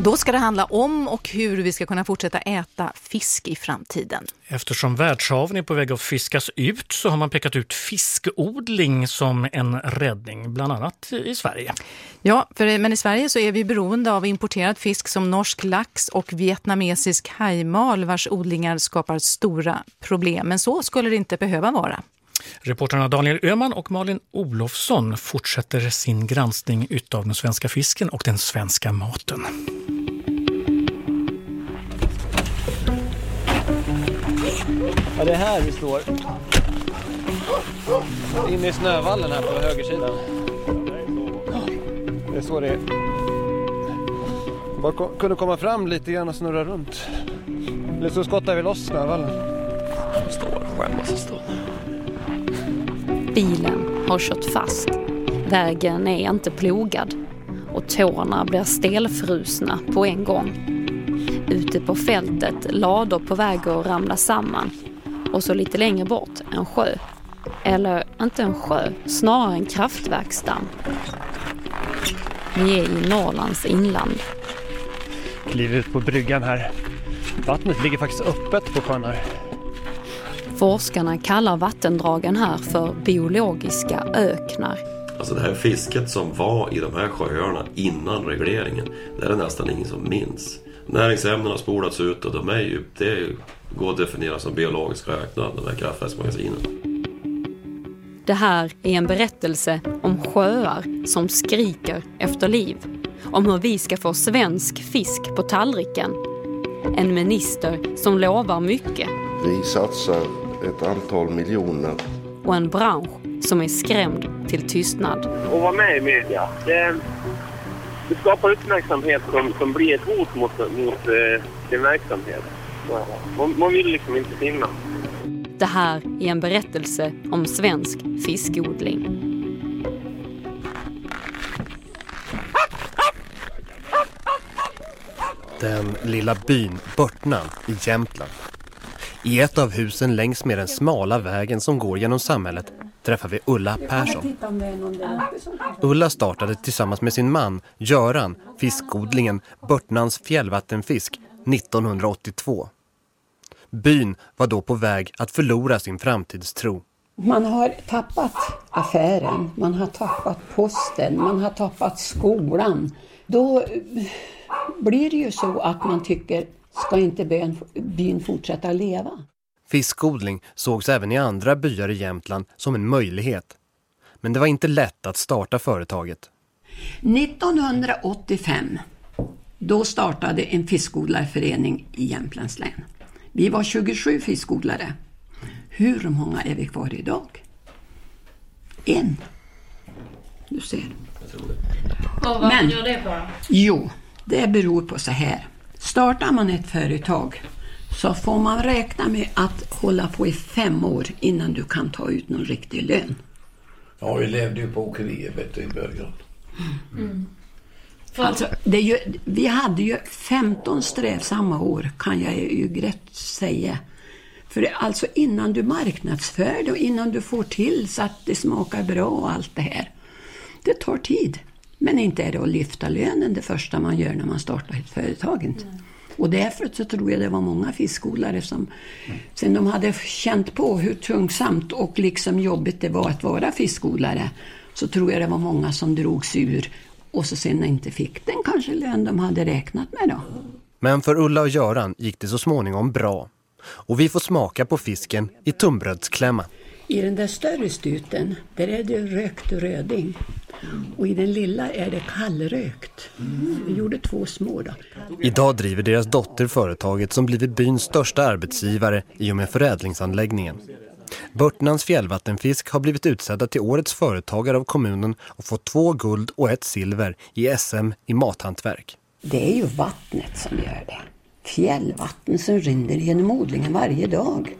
Och då ska det handla om och hur vi ska kunna fortsätta äta fisk i framtiden. Eftersom världshaven är på väg att fiskas ut så har man pekat ut fiskodling som en räddning, bland annat i Sverige. Ja, för, men i Sverige så är vi beroende av importerad fisk som norsk lax och vietnamesisk hajmal vars odlingar skapar stora problem. Men så skulle det inte behöva vara. Reportrarna Daniel Öman och Malin Olofsson fortsätter sin granskning utav den svenska fisken och den svenska maten. Ja, det är här vi står. Inne i snövallen här på högersidan. Det är så det är. Bara kunde komma fram lite grann och snurra runt. Eller så skottar vi loss snövallen. Står, skämmas och står. Bilen har kört fast. Vägen är inte plogad och tårna blir stelfrusna på en gång. Ute på fältet lador på väg att ramla samman och så lite längre bort en sjö. Eller inte en sjö, snarare en kraftverksdamm. Vi är i Norrlands inland. Kliver ut på bryggan här. Vattnet ligger faktiskt öppet på sjön här. Forskarna kallar vattendragen här för biologiska öknar. Alltså det här fisket som var i de här sjöarna innan regleringen, det är det nästan ingen som minns. Näringsämnena har spolats ut och de är ju, det går att definiera som biologiska öknar, de här kraftverksmagasinen. Det här är en berättelse om sjöar som skriker efter liv. Om hur vi ska få svensk fisk på tallriken. En minister som lovar mycket. Vi satsar ett antal miljoner. Och en bransch som är skrämd till tystnad. Och vara med i media. Det, det skapar uppmärksamhet som, som blir ett hot mot, mot eh, sin verksamhet. Man, man vill liksom inte finna. Det här är en berättelse om svensk fiskodling. Den lilla byn Börtnan i Jämtland. I ett av husen längs med den smala vägen som går genom samhället träffar vi Ulla Persson. Ulla startade tillsammans med sin man Göran fiskodlingen Börtnans fjällvattenfisk 1982. Byn var då på väg att förlora sin framtidstro. Man har tappat affären, man har tappat posten, man har tappat skolan. Då blir det ju så att man tycker, ska inte byn, byn fortsätta leva? Fiskodling sågs även i andra byar i Jämtland som en möjlighet. Men det var inte lätt att starta företaget. 1985 då startade en fiskodlarförening i Jämtlands län. Vi var 27 fiskodlare. Hur många är vi kvar idag? En. Du ser. Och vad Men, gör det på? Jo, det beror på så här. Startar man ett företag så får man räkna med att hålla på i fem år innan du kan ta ut någon riktig lön. Ja, vi levde ju på åkeriet i början. Mm. Alltså, det ju, vi hade ju 15 strävsamma år kan jag ju rätt säga. För det, alltså innan du marknadsför det och innan du får till så att det smakar bra och allt det här. Det tar tid. Men inte är det att lyfta lönen det första man gör när man startar ett företag. Inte. Mm. Och därför så tror jag det var många fiskodlare som sen de hade känt på hur tungsamt och liksom jobbigt det var att vara fiskodlare så tror jag det var många som drog sig ur och så sen inte fick den kanske lön de hade räknat med då. Men för Ulla och Göran gick det så småningom bra. Och vi får smaka på fisken i tunnbrödsklämma. I den där större stuten, där är det rökt röding. Och i den lilla är det kallrökt. Vi gjorde två små då. Idag driver deras dotter företaget som blivit byns största arbetsgivare i och med förädlingsanläggningen. Börtnans fjällvattenfisk har blivit utsedda till årets företagare av kommunen och fått två guld och ett silver i SM i mathantverk. Det är ju vattnet som gör det. Fjällvatten som rinner genom odlingen varje dag.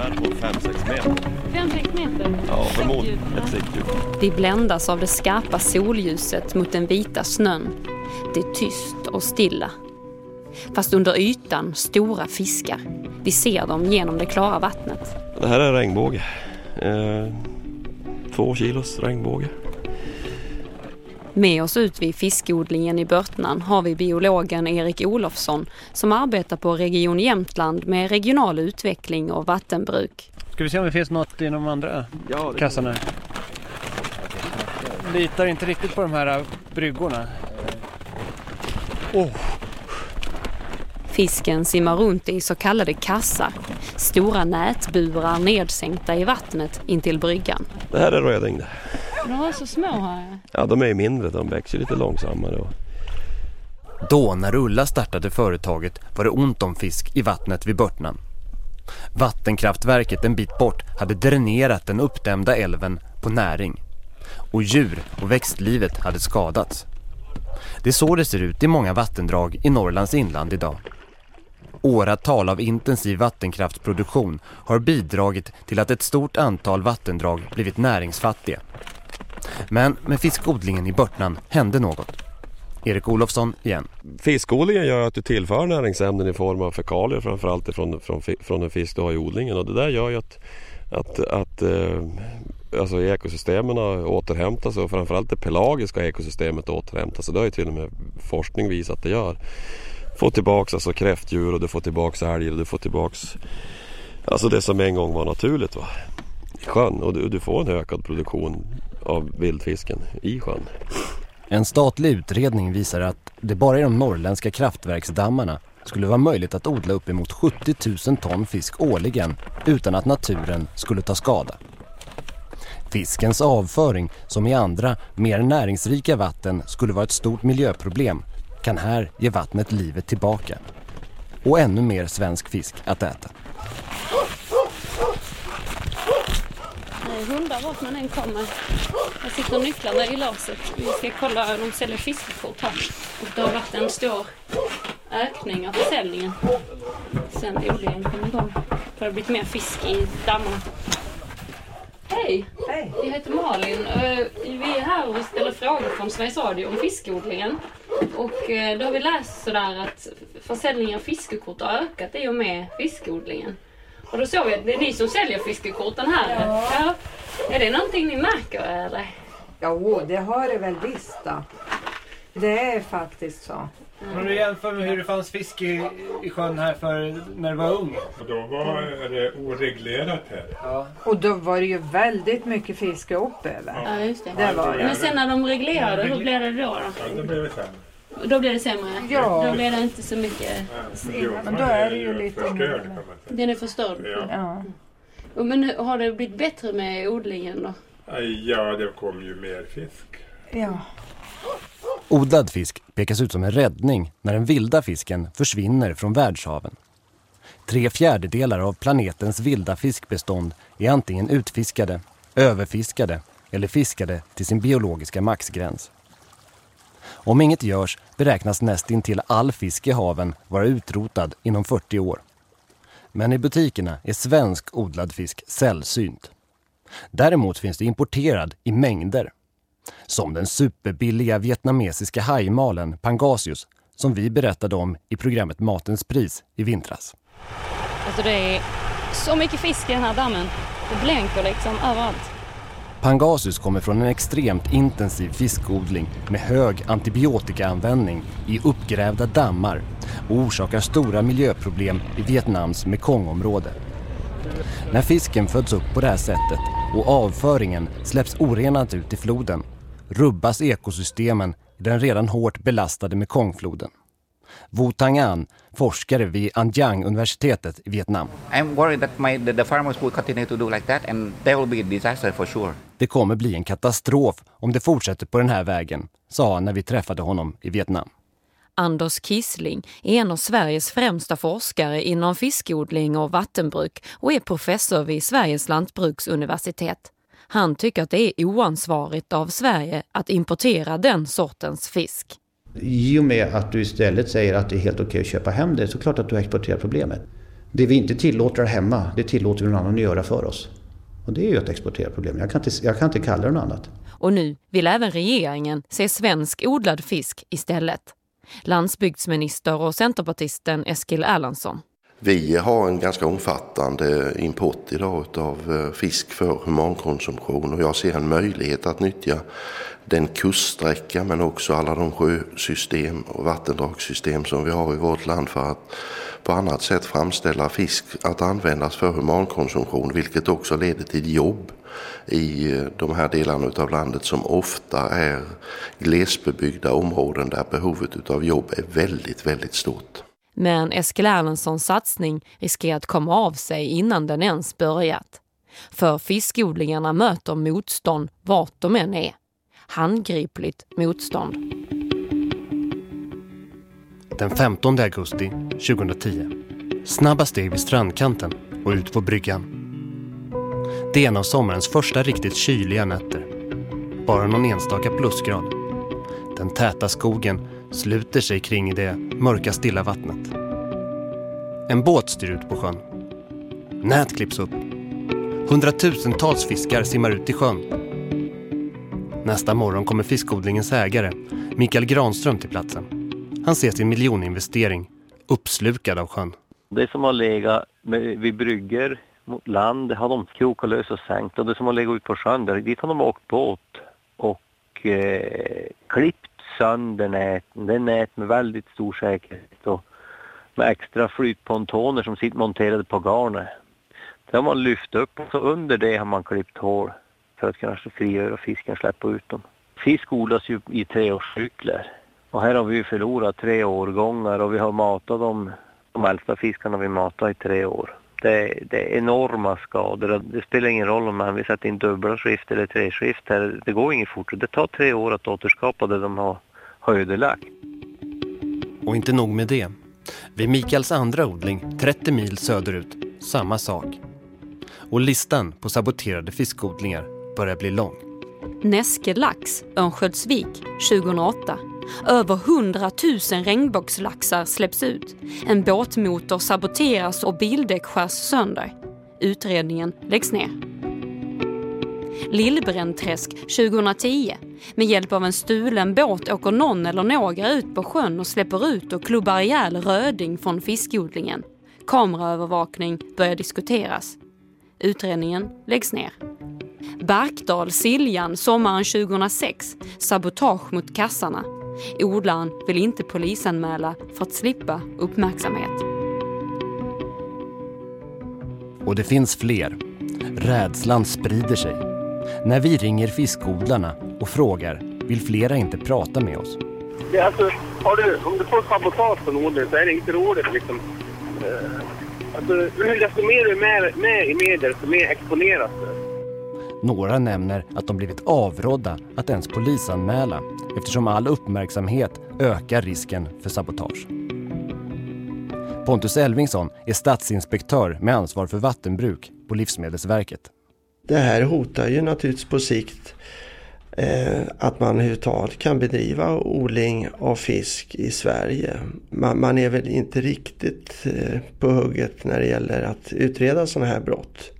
här på 5-6 meter. 5-6 meter? Ja, förmodligen ett siktdjup. Vi bländas av det skarpa solljuset mot den vita snön. Det är tyst och stilla. Fast under ytan stora fiskar. Vi ser dem genom det klara vattnet. Det här är regnbåge. Eh, två kilos regnbåge. Med oss ut vid fiskodlingen i Börtnan har vi biologen Erik Olofsson som arbetar på Region Jämtland med regional utveckling och vattenbruk. Ska vi se om det finns något i de andra Ja, kassarna? Litar inte riktigt på de här bryggorna. Oh, Fisken simmar runt i så kallade kassar, stora nätburar nedsänkta i vattnet intill bryggan. Det här är röding. De var så små här. Ja, de är ju mindre, de växer lite långsammare. Och... Då när Ulla startade företaget var det ont om fisk i vattnet vid Börtnan. Vattenkraftverket en bit bort hade dränerat den uppdämda älven på näring. Och djur och växtlivet hade skadats. Det är så det ser ut i många vattendrag i Norrlands inland idag. Åratal av intensiv vattenkraftsproduktion har bidragit till att ett stort antal vattendrag blivit näringsfattiga. Men med fiskodlingen i Börtnan hände något. Erik Olofsson igen. Fiskodlingen gör att du tillför näringsämnen i form av fekalier framförallt ifrån, från, från den fisk du har i odlingen och det där gör ju att, att, att eh, alltså ekosystemen återhämtar sig och framförallt det pelagiska ekosystemet återhämtar sig. Det har ju till och med forskning visat att det gör. Få tillbaks alltså kräftdjur och du får tillbaks älgar och du får tillbaks alltså det som en gång var naturligt va? i sjön och du, du får en ökad produktion av vildfisken i sjön. En statlig utredning visar att det bara i de norrländska kraftverksdammarna skulle vara möjligt att odla uppemot 70 000 ton fisk årligen utan att naturen skulle ta skada. Fiskens avföring, som i andra, mer näringsrika vatten skulle vara ett stort miljöproblem, kan här ge vattnet livet tillbaka. Och ännu mer svensk fisk att äta. Hundar vart man än kommer. Jag sitter nycklarna i låset. Vi ska kolla, de säljer fiskekort här. Och det har varit en stor ökning av försäljningen sen odlingen kom igång. För det har blivit mer fisk i dammarna. Hej! Hej! Jag heter Malin. Eh, Vi är här och ställer frågor från Sveriges Radio om fiskodlingen. Och eh, då har vi läst sådär att försäljningen av fiskekort har ökat i och med fiskodlingen. Och då såg vi att det är ni som säljer fiskekorten här. Ja. Är det någonting ni märker eller? Jo, det har det väl visst då. Det är faktiskt så. Om du jämför med hur det fanns fisk i, i sjön här för när du var ung. Och då var det oreglerat här. Ja. Och då var det ju väldigt mycket fiske upp över. Ja, just det. Det var det. Men sen när de reglerade, hur blev det då? då? Ja, då blev det sämre. Då blev det sämre? Ja. Då blev det inte så mycket... Men då är det ju lite förstörd kan man säga. Den är förstörd? Ja. Och Men nu- har det blivit bättre med odlingen då? Ja, det kom ju mer fisk. Ja. Odlad fisk pekas ut som en räddning när den vilda fisken försvinner från världshaven. Tre fjärdedelar av planetens vilda fiskbestånd är antingen utfiskade, överfiskade eller fiskade till sin biologiska maxgräns. Om inget görs beräknas nästintill all fisk i haven vara utrotad inom 40 år. Men i butikerna är svensk odlad fisk sällsynt. Däremot finns det importerad i mängder. Som den superbilliga vietnamesiska hajmalen Pangasius som vi berättade om i programmet Matens pris i vintras. Alltså det är så mycket fisk i den här dammen. Det blänker liksom överallt. Pangasius kommer från en extremt intensiv fiskodling med hög antibiotikaanvändning i uppgrävda dammar och orsakar stora miljöproblem i Vietnams Mekongområde. När fisken föds upp på det här sättet och avföringen släpps orenat ut i floden rubbas ekosystemen i den redan hårt belastade Mekongfloden. Wu Tang An, forskare vid An Giang-universitetet i Vietnam. I'm worried that my, the, the farmers will continue to do like that and there will be a disaster for sure. Det kommer bli en katastrof om det fortsätter på den här vägen, sa han när vi träffade honom i Vietnam. Anders Kissling är en av Sveriges främsta forskare inom fiskodling och vattenbruk och är professor vid Sveriges lantbruksuniversitet. Han tycker att det är oansvarigt av Sverige att importera den sortens fisk. I och med att du istället säger att det är helt okej att köpa hem det så klart att du exporterar problemet. Det vi inte tillåter hemma, det tillåter någon annan att göra för oss. Och det är ju ett exporterproblem. Jag kan inte, jag kan inte kalla det något annat. Och nu vill även regeringen se svensk odlad fisk istället. Landsbygdsminister och centerpartisten Eskil Erlandsson. Vi har en ganska omfattande import idag av eh, fisk för humankonsumtion och jag ser en möjlighet att nyttja den kuststräcka men också alla de sjösystem och vattendragssystem som vi har i vårt land för att på annat sätt framställa fisk att användas för humankonsumtion vilket också leder till jobb i eh, de här delarna av landet som ofta är glesbebyggda områden där behovet av jobb är väldigt, väldigt stort. Men Eskil Erlandssons satsning riskerar att komma av sig innan den ens börjat. För fiskodlingarna möter motstånd vart de än är. Handgripligt motstånd. Den 15 augusti 2010. Snabba steg vid strandkanten och ut på bryggan. Det är en av sommarens första riktigt kyliga nätter. Bara någon enstaka plusgrad. Den täta skogen sluter sig kring det mörka stilla vattnet. En båt styr ut på sjön. Nät klipps upp. Hundratusentals fiskar simmar ut i sjön. Nästa morgon kommer fiskodlingens ägare, Mikael Granström, till platsen. Han ser sin miljoninvestering uppslukad av sjön. Det som har legat vid brygger mot land, det har de krokat lös och sänkt. Och det som har legat ut på sjön, där, dit har de åkt båt och eh, klippt sönder näten. Det är nät med väldigt stor säkerhet och med extra flytpontoner som sitter monterade på garnet. Det har man lyft upp och så under det har man klippt hål för att kunna frigöra fisken och släppa ut dem. Fisk odlas ju i treårscykler och här har vi förlorat tre årgångar och vi har matat dem, de äldsta fiskarna vi matat i tre år. Det, det är enorma skador. Det spelar ingen roll om man vill sätta in dubbla skift eller tre skift. Här. Det går inget fort. Det tar tre år att återskapa det de har, har ödelagt. Och inte nog med det. Vid Mikaels andra odling, 30 mil söderut, samma sak. Och listan på saboterade fiskodlingar börjar bli lång. Näske lax, Örnsköldsvik, 2008. Över 100 000 regnbågslaxar släpps ut. En båtmotor saboteras och bildäck skärs sönder. Utredningen läggs ner. Lillbrändträsk 2010. Med hjälp av en stulen båt åker någon eller några ut på sjön och släpper ut och klubbar ihjäl röding från fiskodlingen. Kameraövervakning börjar diskuteras. Utredningen läggs ner. Barkdal, Siljan, sommaren 2006. Sabotage mot kassarna. Odlaren vill inte polisanmäla för att slippa uppmärksamhet. Och det finns fler. Rädslan sprider sig. När vi ringer fiskodlarna och frågar vill flera inte prata med oss. Det, alltså, har du, om du får sabotage från odling så är det inte roligt. Liksom. Uh, alltså, desto mer du är med, med i medier, desto mer exponeras du. Några nämner att de blivit avrådda att ens polisanmäla eftersom all uppmärksamhet ökar risken för sabotage. Pontus Elvingsson är stadsinspektör med ansvar för vattenbruk på Livsmedelsverket. Det här hotar ju naturligtvis på sikt eh, att man överhuvudtaget kan bedriva odling av fisk i Sverige. Man, man är väl inte riktigt eh, på hugget när det gäller att utreda sådana här brott.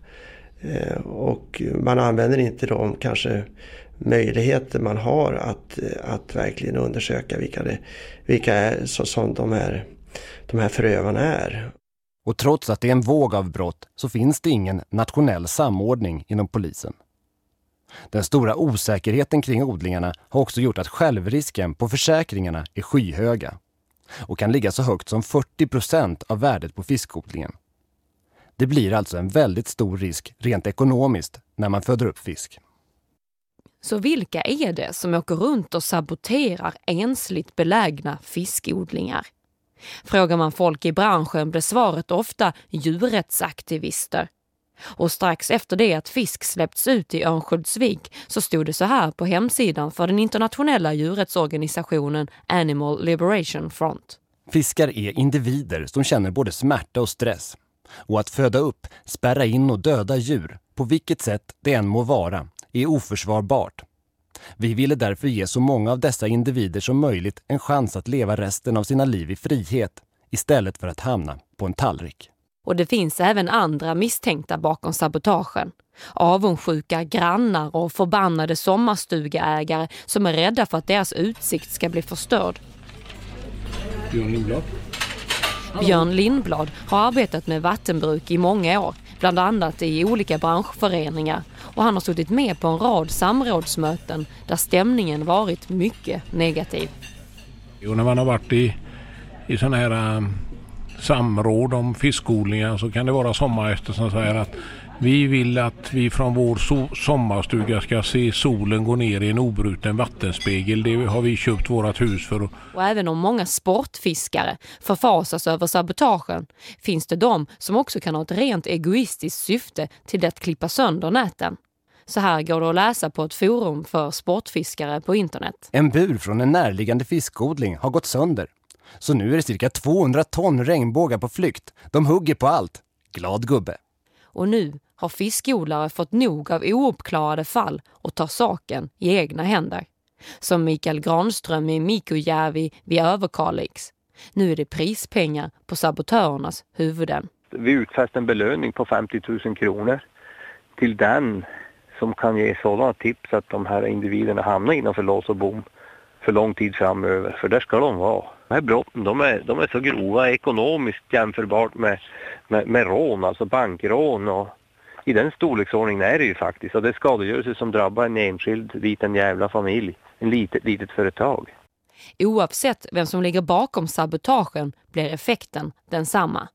Eh, och man använder inte de kanske möjligheter man har att, eh, att verkligen undersöka vilka, det, vilka är, så, som de här, de här förövarna är. Och trots att det är en våg av brott så finns det ingen nationell samordning inom polisen. Den stora osäkerheten kring odlingarna har också gjort att självrisken på försäkringarna är skyhöga och kan ligga så högt som 40 procent av värdet på fiskodlingen. Det blir alltså en väldigt stor risk rent ekonomiskt när man föder upp fisk. Så vilka är det som åker runt och saboterar ensligt belägna fiskodlingar? Frågar man folk i branschen blir svaret ofta djurrättsaktivister. Och strax efter det att fisk släppts ut i Örnsköldsvik så stod det så här på hemsidan för den internationella djurrättsorganisationen Animal Liberation Front. Fiskar är individer som känner både smärta och stress. Och att föda upp, spärra in och döda djur, på vilket sätt det än må vara, är oförsvarbart. Vi ville därför ge så många av dessa individer som möjligt en chans att leva resten av sina liv i frihet istället för att hamna på en tallrik. Och det finns även andra misstänkta bakom sabotagen. Avundsjuka grannar och förbannade sommarstugeägare som är rädda för att deras utsikt ska bli förstörd. Björn Lindblad. Björn Lindblad har arbetat med vattenbruk i många år, bland annat i olika branschföreningar och han har suttit med på en rad samrådsmöten där stämningen varit mycket negativ. Jo, när man har varit i, i sådana här um, samråd om fiskodlingar så kan det vara sommargäster som säger att vi vill att vi från vår so sommarstuga ska se solen gå ner i en obruten vattenspegel. Det har vi köpt vårt hus för. Och även om många sportfiskare förfasas över sabotagen finns det de som också kan ha ett rent egoistiskt syfte till att klippa sönder näten. Så här går det att läsa på ett forum för sportfiskare på internet. En bur från en närliggande fiskodling har gått sönder. Så nu är det cirka 200 ton regnbågar på flykt. De hugger på allt. Glad gubbe. Och nu har fiskodlare fått nog av ouppklarade fall och tar saken i egna händer. Som Mikael Granström i Mikojärvi vid Överkalix. Nu är det prispengar på sabotörernas huvuden. Vi utfäst en belöning på 50 000 kronor till den som kan ge sådana tips att de här individerna hamnar innanför lås och bom för lång tid framöver. För där ska de vara. De här brotten de är, de är så grova ekonomiskt jämförbart med, med, med rån, alltså bankrån och i den storleksordningen är det ju faktiskt. Och det är skadegörelse som drabbar en enskild liten jävla familj, en litet, litet företag. Oavsett vem som ligger bakom sabotagen blir effekten densamma.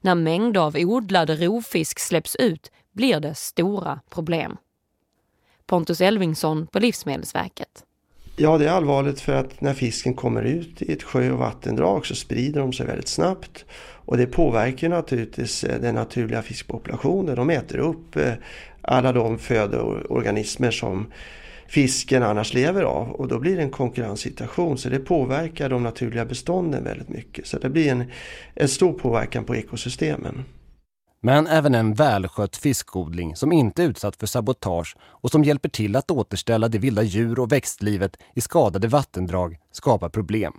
När mängder av odlad rovfisk släpps ut blir det stora problem. Pontus Elvingsson på Livsmedelsverket. Ja, det är allvarligt för att när fisken kommer ut i ett sjö och vattendrag så sprider de sig väldigt snabbt. Och det påverkar naturligtvis eh, den naturliga fiskpopulationen. De äter upp eh, alla de födoorganismer som fisken annars lever av och då blir det en konkurrenssituation så det påverkar de naturliga bestånden väldigt mycket. Så det blir en, en stor påverkan på ekosystemen. Men även en välskött fiskodling som inte är utsatt för sabotage och som hjälper till att återställa det vilda djur och växtlivet i skadade vattendrag skapar problem.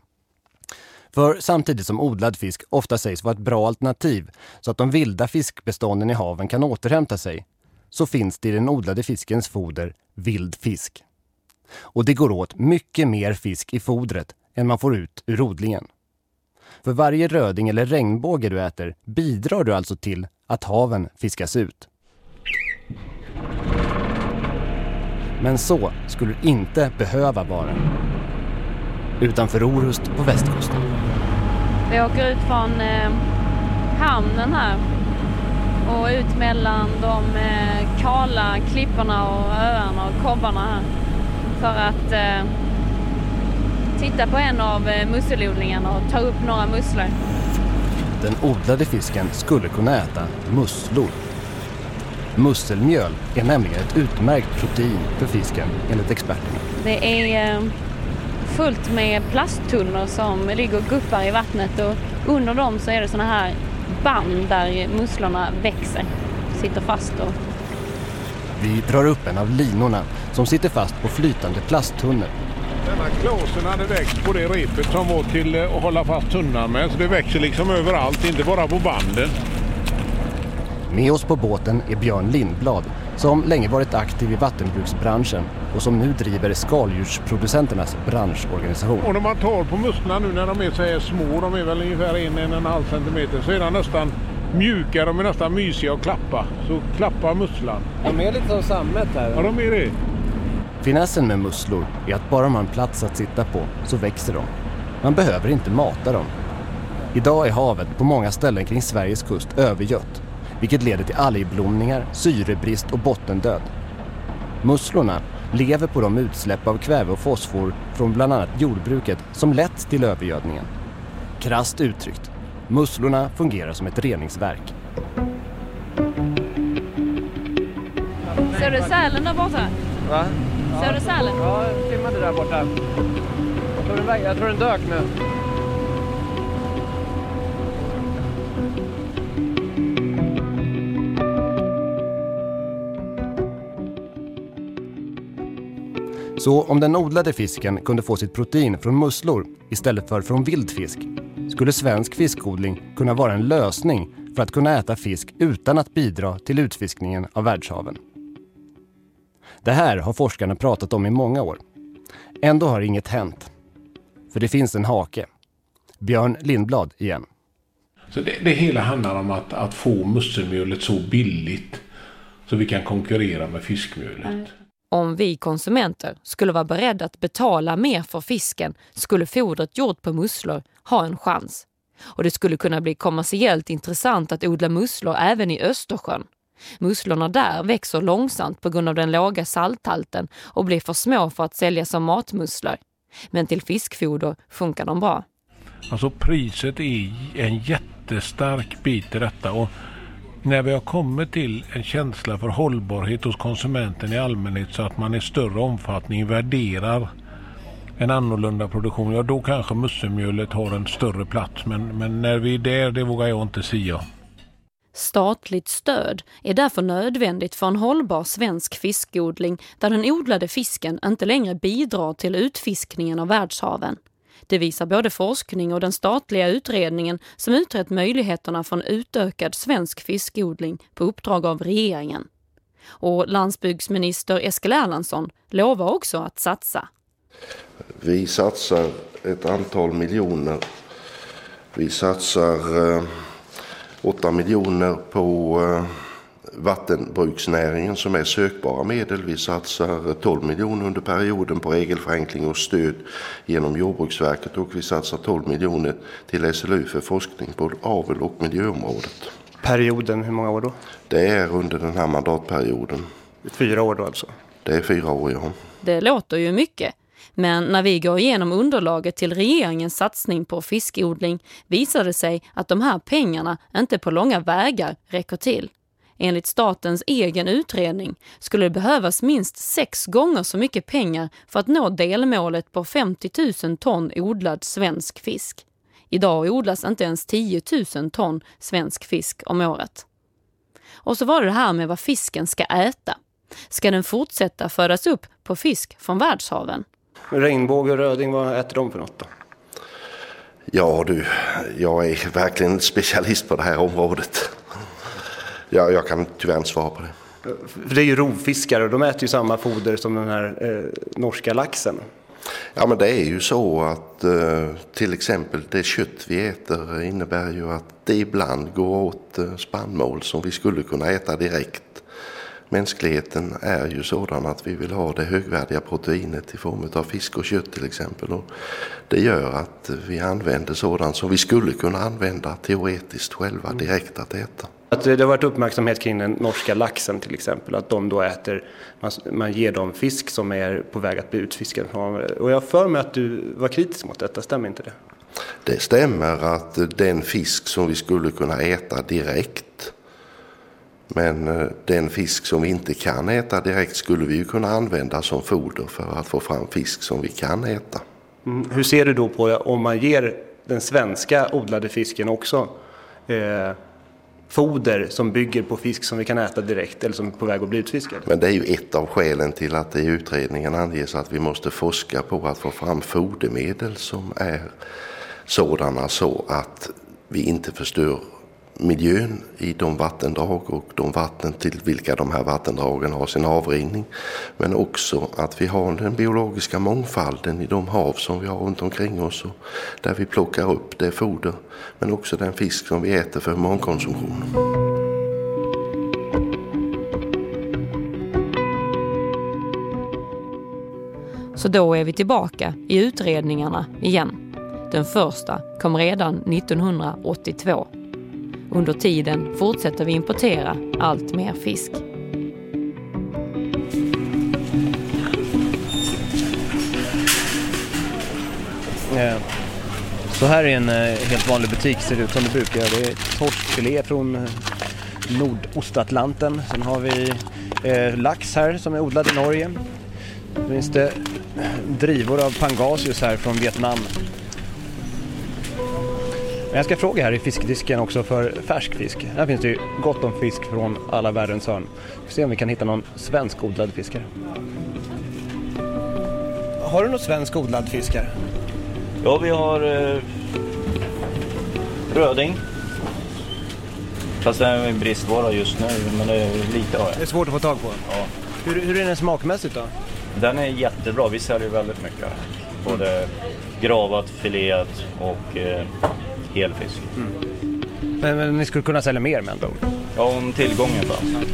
För samtidigt som odlad fisk ofta sägs vara ett bra alternativ så att de vilda fiskbestånden i haven kan återhämta sig, så finns det i den odlade fiskens foder vild fisk. Och det går åt mycket mer fisk i fodret än man får ut ur odlingen. För varje röding eller regnbåge du äter bidrar du alltså till att haven fiskas ut. Men så skulle det inte behöva vara. Utanför Orust på västkusten. Vi åker ut från eh, hamnen här och ut mellan de eh, kala klipporna och öarna och kobbarna här för att eh, titta på en av eh, musselodlingarna och ta upp några musslor. Den odlade fisken skulle kunna äta musslor. Musselmjöl är nämligen ett utmärkt protein för fisken enligt experterna. Det är eh, fullt med plasttunnor som ligger och guppar i vattnet och under dem så är det såna här band där musslorna växer, sitter fast. Och... Vi drar upp en av linorna som sitter fast på flytande plasttunnor denna klåsen hade växt på det repet som var till eh, att hålla fast tunnan med. Så det växer liksom överallt, inte bara på banden. Med oss på båten är Björn Lindblad som länge varit aktiv i vattenbruksbranschen och som nu driver skaldjursproducenternas branschorganisation. Och när man tar på musslorna nu när de är så här små, de är väl ungefär en, en och en halv centimeter, så är de nästan mjuka, de är nästan mysiga att klappa. Så klappa musslan. De är lite som sammet här. Ja, de är det. Finessen med musslor är att bara man har en plats att sitta på så växer de. Man behöver inte mata dem. Idag är havet på många ställen kring Sveriges kust övergött, vilket leder till algblomningar, syrebrist och bottendöd. Musslorna lever på de utsläpp av kväve och fosfor från bland annat jordbruket som lett till övergödningen. Krast uttryckt, musslorna fungerar som ett reningsverk. Ser du sälen där borta? Va? Du sälen? Ja, jag simmade där borta. Jag tror den, jag tror den dök nu. Så om den odlade fisken kunde få sitt protein från musslor istället för från vild fisk skulle svensk fiskodling kunna vara en lösning för att kunna äta fisk utan att bidra till utfiskningen av världshaven. Det här har forskarna pratat om i många år. Ändå har inget hänt. För det finns en hake. Björn Lindblad igen. Så det, det hela handlar om att, att få musselmjölet så billigt så vi kan konkurrera med fiskmjölet. Om vi konsumenter skulle vara beredda att betala mer för fisken skulle fodret gjort på musslor ha en chans. Och det skulle kunna bli kommersiellt intressant att odla musslor även i Östersjön. Musslorna där växer långsamt på grund av den låga salthalten och blir för små för att säljas som matmusslor. Men till fiskfoder funkar de bra. Alltså priset är en jättestark bit i detta och när vi har kommit till en känsla för hållbarhet hos konsumenten i allmänhet så att man i större omfattning värderar en annorlunda produktion, ja då kanske musselmjölet har en större plats. Men, men när vi är där, det vågar jag inte säga. Statligt stöd är därför nödvändigt för en hållbar svensk fiskodling där den odlade fisken inte längre bidrar till utfiskningen av världshaven. Det visar både forskning och den statliga utredningen som utrett möjligheterna för en utökad svensk fiskodling på uppdrag av regeringen. Och landsbygdsminister Eskil Erlandsson lovar också att satsa. Vi satsar ett antal miljoner. Vi satsar eh, 8 miljoner på vattenbruksnäringen som är sökbara medel. Vi satsar 12 miljoner under perioden på regelförenkling och stöd genom Jordbruksverket och vi satsar 12 miljoner till SLU för forskning på avel och miljöområdet. Perioden, hur många år då? Det är under den här mandatperioden. Fyra år då alltså? Det är fyra år, ja. Det låter ju mycket. Men när vi går igenom underlaget till regeringens satsning på fiskodling visar det sig att de här pengarna inte på långa vägar räcker till. Enligt statens egen utredning skulle det behövas minst sex gånger så mycket pengar för att nå delmålet på 50 000 ton odlad svensk fisk. Idag odlas inte ens 10 000 ton svensk fisk om året. Och så var det det här med vad fisken ska äta. Ska den fortsätta födas upp på fisk från världshaven? Regnbåge och röding, vad äter de för något då? Ja du, jag är verkligen specialist på det här området. Ja, jag kan tyvärr inte svara på det. För det är ju rovfiskare och de äter ju samma foder som den här eh, norska laxen. Ja men det är ju så att eh, till exempel det kött vi äter innebär ju att det ibland går åt eh, spannmål som vi skulle kunna äta direkt. Mänskligheten är ju sådan att vi vill ha det högvärdiga proteinet i form av fisk och kött till exempel. Och det gör att vi använder sådant som vi skulle kunna använda teoretiskt själva direkt att äta. Att det har varit uppmärksamhet kring den norska laxen till exempel, att de då äter, man, man ger dem fisk som är på väg att bli utfiskad. Och jag för mig att du var kritisk mot detta, stämmer inte det? Det stämmer att den fisk som vi skulle kunna äta direkt, men den fisk som vi inte kan äta direkt skulle vi ju kunna använda som foder för att få fram fisk som vi kan äta. Mm. Hur ser du då på om man ger den svenska odlade fisken också eh, foder som bygger på fisk som vi kan äta direkt eller som är på väg att bli utfiskad. Men det är ju ett av skälen till att det i utredningen anges att vi måste forska på att få fram fodermedel som är sådana så att vi inte förstör miljön i de vattendrag och de vatten till vilka de här vattendragen har sin avrinning. Men också att vi har den biologiska mångfalden i de hav som vi har runt omkring oss och där vi plockar upp det foder men också den fisk som vi äter för humankonsumtion. Så då är vi tillbaka i utredningarna igen. Den första kom redan 1982. Under tiden fortsätter vi importera allt mer fisk. Eh, så här är en eh, helt vanlig butik ser det ut som det brukar. Det är torskfilé från eh, nordostatlanten. Sen har vi lax här som är odlad i Norge. Sen finns det drivor av pangasius här från Vietnam. Men jag ska fråga här i fiskdisken också för färsk fisk. Här finns det ju gott om fisk från alla världens hörn. Vi får se om vi kan hitta någon svensk odlad fisk här. Har du någon svensk odlad fisk här? Ja, vi har eh, röding. Fast det är en bristvara just nu, men det är lite har jag. Det är svårt att få tag på? Ja. Hur, hur är den smakmässigt då? Den är jättebra. Vi säljer väldigt mycket. Både gravat, fileat och eh, hel fisk. Mm. Men, men, ni skulle kunna sälja mer med andra ord? Ja, om tillgången fanns.